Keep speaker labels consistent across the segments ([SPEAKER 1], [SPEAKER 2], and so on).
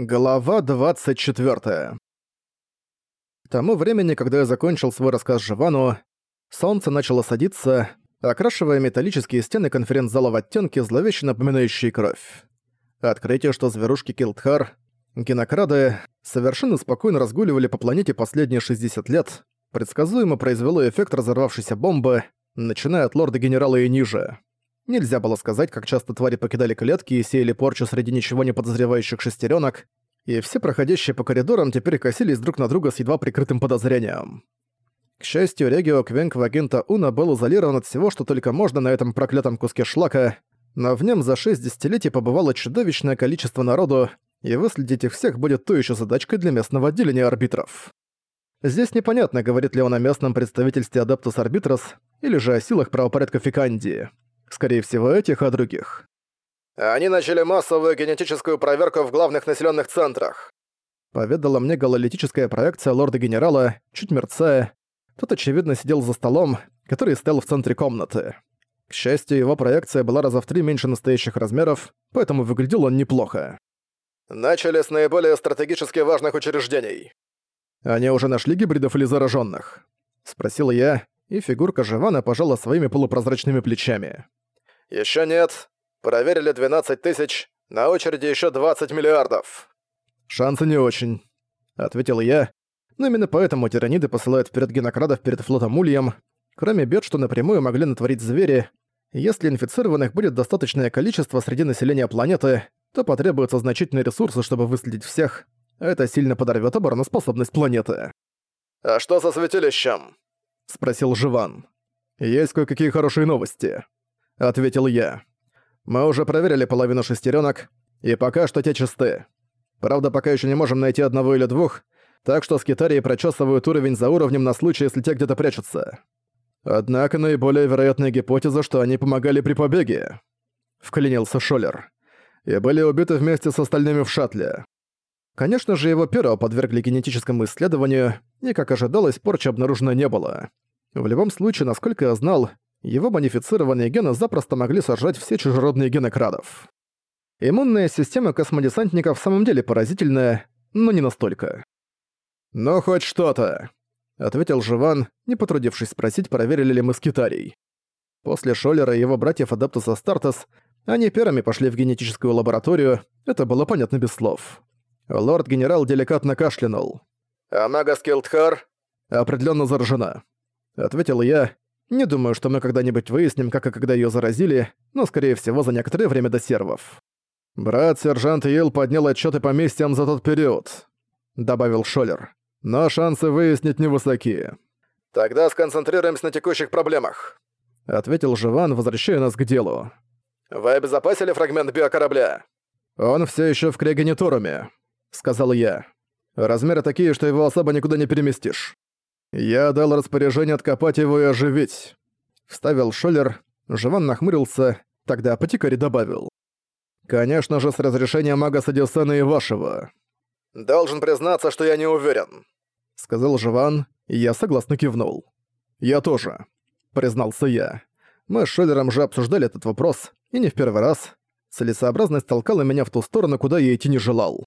[SPEAKER 1] Глава 24. К тому времени, когда я закончил свой рассказ Живану, солнце начало садиться, окрашивая металлические стены конференц-зала в оттенки, зловеще напоминающие кровь. Открытие, что зверушки Килдхар, генокрады, совершенно спокойно разгуливали по планете последние 60 лет, предсказуемо произвело эффект разорвавшейся бомбы, начиная от лорда-генерала и ниже. Нельзя было сказать, как часто твари покидали клетки и сеяли порчу среди ничего не подозревающих шестеренок, и все проходящие по коридорам теперь косились друг на друга с едва прикрытым подозрением. К счастью, Регио Квенк в агента Уна был изолирован от всего, что только можно на этом проклятом куске шлака, но в нем за шесть десятилетий побывало чудовищное количество народу, и выследить их всех будет той еще задачкой для местного отделения арбитров. Здесь непонятно, говорит ли он о местном представительстве Адептус Арбитрос или же о силах правопорядка Фикандии. Скорее всего, этих, а других.
[SPEAKER 2] Они начали массовую генетическую проверку в главных населенных центрах.
[SPEAKER 1] Поведала мне гололитическая проекция лорда-генерала, чуть мерцая. Тот, очевидно, сидел за столом, который стоял в центре комнаты. К счастью, его проекция была раза в три меньше настоящих размеров, поэтому выглядел он неплохо.
[SPEAKER 2] Начали с наиболее стратегически важных учреждений.
[SPEAKER 1] «Они уже нашли гибридов или зараженных? спросил я, и фигурка Живана пожала своими полупрозрачными плечами.
[SPEAKER 2] Еще нет. Проверили 12 тысяч, на очереди еще 20 миллиардов.
[SPEAKER 1] Шансы не очень, ответил я. Но именно поэтому тираниды посылают вперед генокрадов перед флотом Ульем. Кроме бед, что напрямую могли натворить звери, если инфицированных будет достаточное количество среди населения планеты, то потребуются значительные ресурсы, чтобы выследить всех. Это сильно подорвет обороноспособность планеты.
[SPEAKER 2] «А что со святилищем?»
[SPEAKER 1] — спросил Живан. «Есть кое-какие хорошие новости», — ответил я. «Мы уже проверили половину шестеренок, и пока что те чисты. Правда, пока еще не можем найти одного или двух, так что скитарии прочесывают уровень за уровнем на случай, если те где-то прячутся. Однако наиболее вероятная гипотеза, что они помогали при побеге», — вклинился Шолер. «И были убиты вместе с остальными в шаттле. Конечно же, его первого подвергли генетическому исследованию, и, как ожидалось, порчи обнаружено не было. В любом случае, насколько я знал, его модифицированные гены запросто могли сожрать все чужеродные гены крадов. Иммунная система космодесантников в самом деле поразительная, но не настолько. «Ну, хоть что-то», — ответил Живан, не потрудившись спросить, проверили ли мы скитарий. После Шоллера и его братьев Адаптуса Стартас они первыми пошли в генетическую лабораторию, это было понятно без слов. Лорд-генерал деликатно кашлянул.
[SPEAKER 2] «А мага Скилдхар?»
[SPEAKER 1] «Определённо заражена», — ответил я, не думаю, что мы когда-нибудь выясним, как и когда её заразили, но, скорее всего, за некоторое время до сервов. «Брат-сержант Йилл поднял отчёты по миссиям за тот период», — добавил Шолер. «Но шансы выяснить невысоки».
[SPEAKER 2] «Тогда сконцентрируемся на текущих проблемах», —
[SPEAKER 1] ответил Живан, возвращая нас к делу.
[SPEAKER 2] «Вы обезопасили фрагмент биокорабля?»
[SPEAKER 1] «Он всё ещё в Крегенитуруме», — сказал я. «Размеры такие, что его особо никуда не переместишь». «Я дал распоряжение откопать его и оживить», — вставил Шоллер. Живан нахмурился, тогда апотекарь добавил. «Конечно же, с разрешения мага Садисена и вашего».
[SPEAKER 2] «Должен признаться, что я не уверен», —
[SPEAKER 1] сказал Живан, и я согласно кивнул. «Я тоже», — признался я. Мы с Шоллером же обсуждали этот вопрос, и не в первый раз. Целесообразность толкала меня в ту сторону, куда я идти не желал.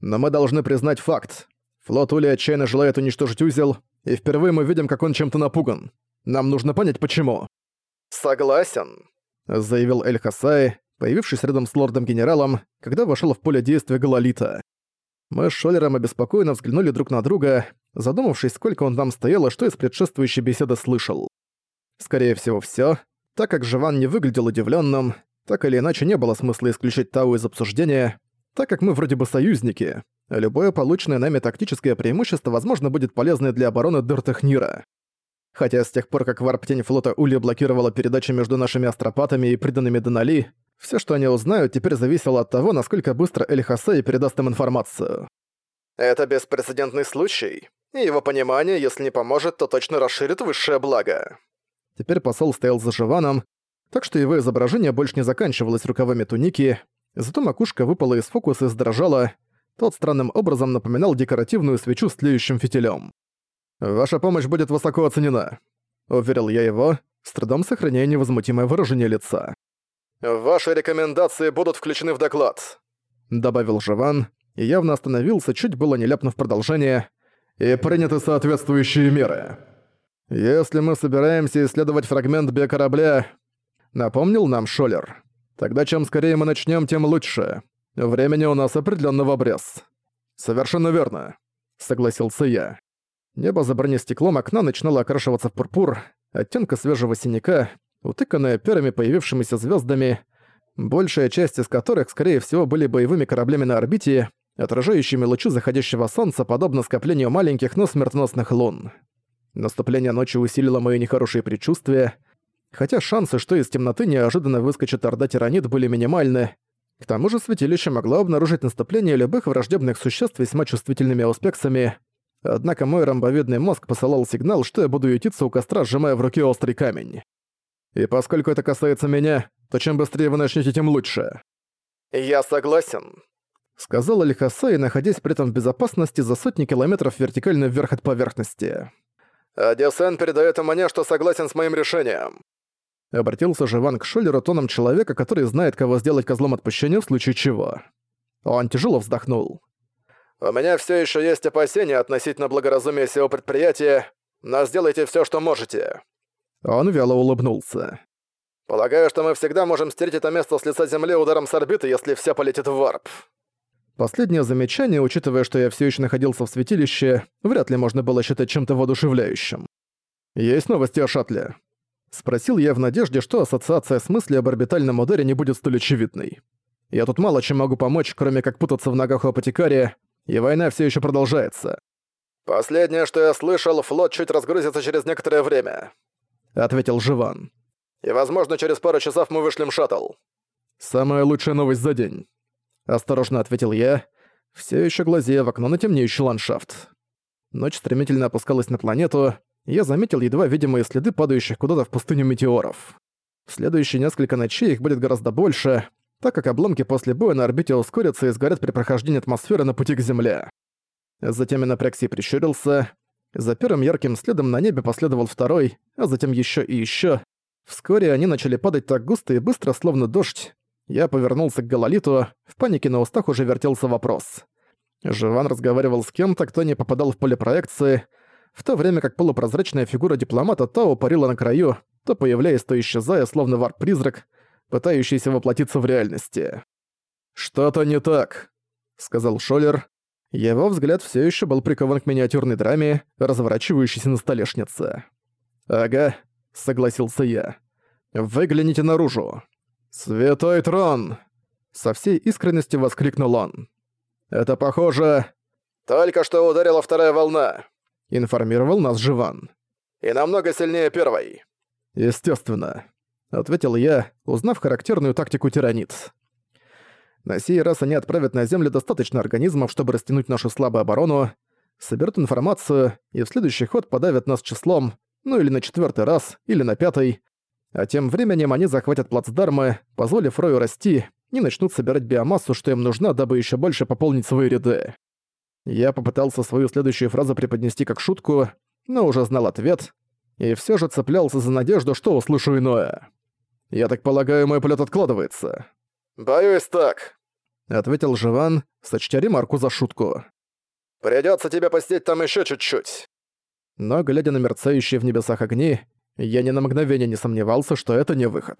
[SPEAKER 1] Но мы должны признать факт. Флот Ули отчаянно желает уничтожить узел, и впервые мы видим, как он чем-то напуган. Нам нужно понять, почему».
[SPEAKER 2] «Согласен», —
[SPEAKER 1] заявил Эль Хасай, появившись рядом с лордом-генералом, когда вошел в поле действия Галалита. Мы с Шолером обеспокоенно взглянули друг на друга, задумавшись, сколько он там стоял и что из предшествующей беседы слышал. Скорее всего, все, так как Живан не выглядел удивленным, так или иначе не было смысла исключить Тау из обсуждения, так как мы вроде бы союзники, любое полученное нами тактическое преимущество, возможно, будет полезно для обороны Дертехнира. Хотя с тех пор, как варп-тень флота Ули блокировала передачи между нашими астропатами и приданными Донали, все, что они узнают, теперь зависело от того, насколько быстро Эль Хасей передаст им информацию.
[SPEAKER 2] Это беспрецедентный случай, и его понимание, если не поможет, то точно расширит высшее благо.
[SPEAKER 1] Теперь посол стоял за Живаном, так что его изображение больше не заканчивалось рукавами туники, зато макушка выпала из фокуса и сдрожала, тот странным образом напоминал декоративную свечу с тлеющим фитилем. «Ваша помощь будет высоко оценена», — уверил я его, с трудом сохраняя невозмутимое выражение лица.
[SPEAKER 2] «Ваши рекомендации будут включены в доклад», —
[SPEAKER 1] добавил Живан, и явно остановился, чуть было не ляпнув продолжение, и приняты соответствующие меры. Если мы собираемся исследовать фрагмент биокорабля, напомнил нам Шолер, тогда чем скорее мы начнем, тем лучше. Времени у нас определенно в обрез. Совершенно верно, согласился я. Небо за бронестеклом окна начинало окрашиваться в пурпур, оттенка свежего синяка, утыканная перами появившимися звездами, большая часть из которых, скорее всего, были боевыми кораблями на орбите, отражающими лучи заходящего солнца, подобно скоплению маленьких, но смертоносных лун. Наступление ночи усилило мои нехорошие предчувствия, хотя шансы, что из темноты неожиданно выскочит орда тиранит, были минимальны. К тому же святилище могло обнаружить наступление любых враждебных существ весьма чувствительными ауспексами, однако мой ромбовидный мозг посылал сигнал, что я буду ютиться у костра, сжимая в руке острый камень. И поскольку это касается меня, то чем быстрее вы начнете, тем лучше.
[SPEAKER 2] «Я согласен», —
[SPEAKER 1] сказал Алихасай, находясь при этом в безопасности за сотни километров вертикально вверх от поверхности.
[SPEAKER 2] «А Десен передает мне, что согласен с моим решением».
[SPEAKER 1] Обратился Живан к Шолеру тоном человека, который знает, кого сделать козлом отпущения в случае чего. Он тяжело вздохнул.
[SPEAKER 2] «У меня все еще есть опасения относительно благоразумия всего предприятия, но сделайте все, что можете».
[SPEAKER 1] Он вяло улыбнулся.
[SPEAKER 2] «Полагаю, что мы всегда можем стереть это место с лица земли ударом с орбиты, если все полетит в варп».
[SPEAKER 1] Последнее замечание, учитывая, что я все еще находился в святилище, вряд ли можно было считать чем-то воодушевляющим. «Есть новости о шаттле?» Спросил я в надежде, что ассоциация с мыслью об орбитальном ударе не будет столь очевидной. Я тут мало чем могу помочь, кроме как путаться в ногах у апотекария, и война все еще продолжается.
[SPEAKER 2] «Последнее, что я слышал, флот чуть разгрузится через некоторое время», —
[SPEAKER 1] ответил Живан.
[SPEAKER 2] «И, возможно, через пару часов мы вышлем шаттл».
[SPEAKER 1] «Самая лучшая новость за день», — осторожно ответил я, все еще глазея в окно на темнеющий ландшафт. Ночь стремительно опускалась на планету, я заметил едва видимые следы падающих куда-то в пустыню метеоров. В следующие несколько ночей их будет гораздо больше, так как обломки после боя на орбите ускорятся и сгорят при прохождении атмосферы на пути к Земле. Затем я напрягся и прищурился. За первым ярким следом на небе последовал второй, а затем еще и еще. Вскоре они начали падать так густо и быстро, словно дождь. Я повернулся к Гололиту, в панике на устах уже вертелся вопрос. Живан разговаривал с кем-то, кто не попадал в поле проекции, в то время как полупрозрачная фигура дипломата то парила на краю, то появляясь, то исчезая, словно варп-призрак, пытающийся воплотиться в реальности. «Что-то не так», — сказал Шолер. Его взгляд все еще был прикован к миниатюрной драме, разворачивающейся на столешнице. «Ага», — согласился я. «Выгляните наружу». «Святой трон!» Со всей искренностью воскликнул он. «Это похоже...»
[SPEAKER 2] «Только что ударила вторая волна», —
[SPEAKER 1] информировал нас Живан.
[SPEAKER 2] «И намного сильнее первой».
[SPEAKER 1] «Естественно», — ответил я, узнав характерную тактику тиранит. На сей раз они отправят на Землю достаточно организмов, чтобы растянуть нашу слабую оборону, соберут информацию и в следующий ход подавят нас числом, ну или на четвертый раз, или на пятый, а тем временем они захватят плацдармы, позволив Рою расти, и начнут собирать биомассу, что им нужна, дабы еще больше пополнить свои ряды. Я попытался свою следующую фразу преподнести как шутку, но уже знал ответ, и все же цеплялся за надежду, что услышу иное. «Я так полагаю, мой полет откладывается».
[SPEAKER 2] «Боюсь так», —
[SPEAKER 1] ответил Живан, сочтя ремарку за шутку.
[SPEAKER 2] Придется тебе посидеть там еще чуть-чуть».
[SPEAKER 1] Но, глядя на мерцающие в небесах огни, я ни на мгновение не сомневался, что это не выход.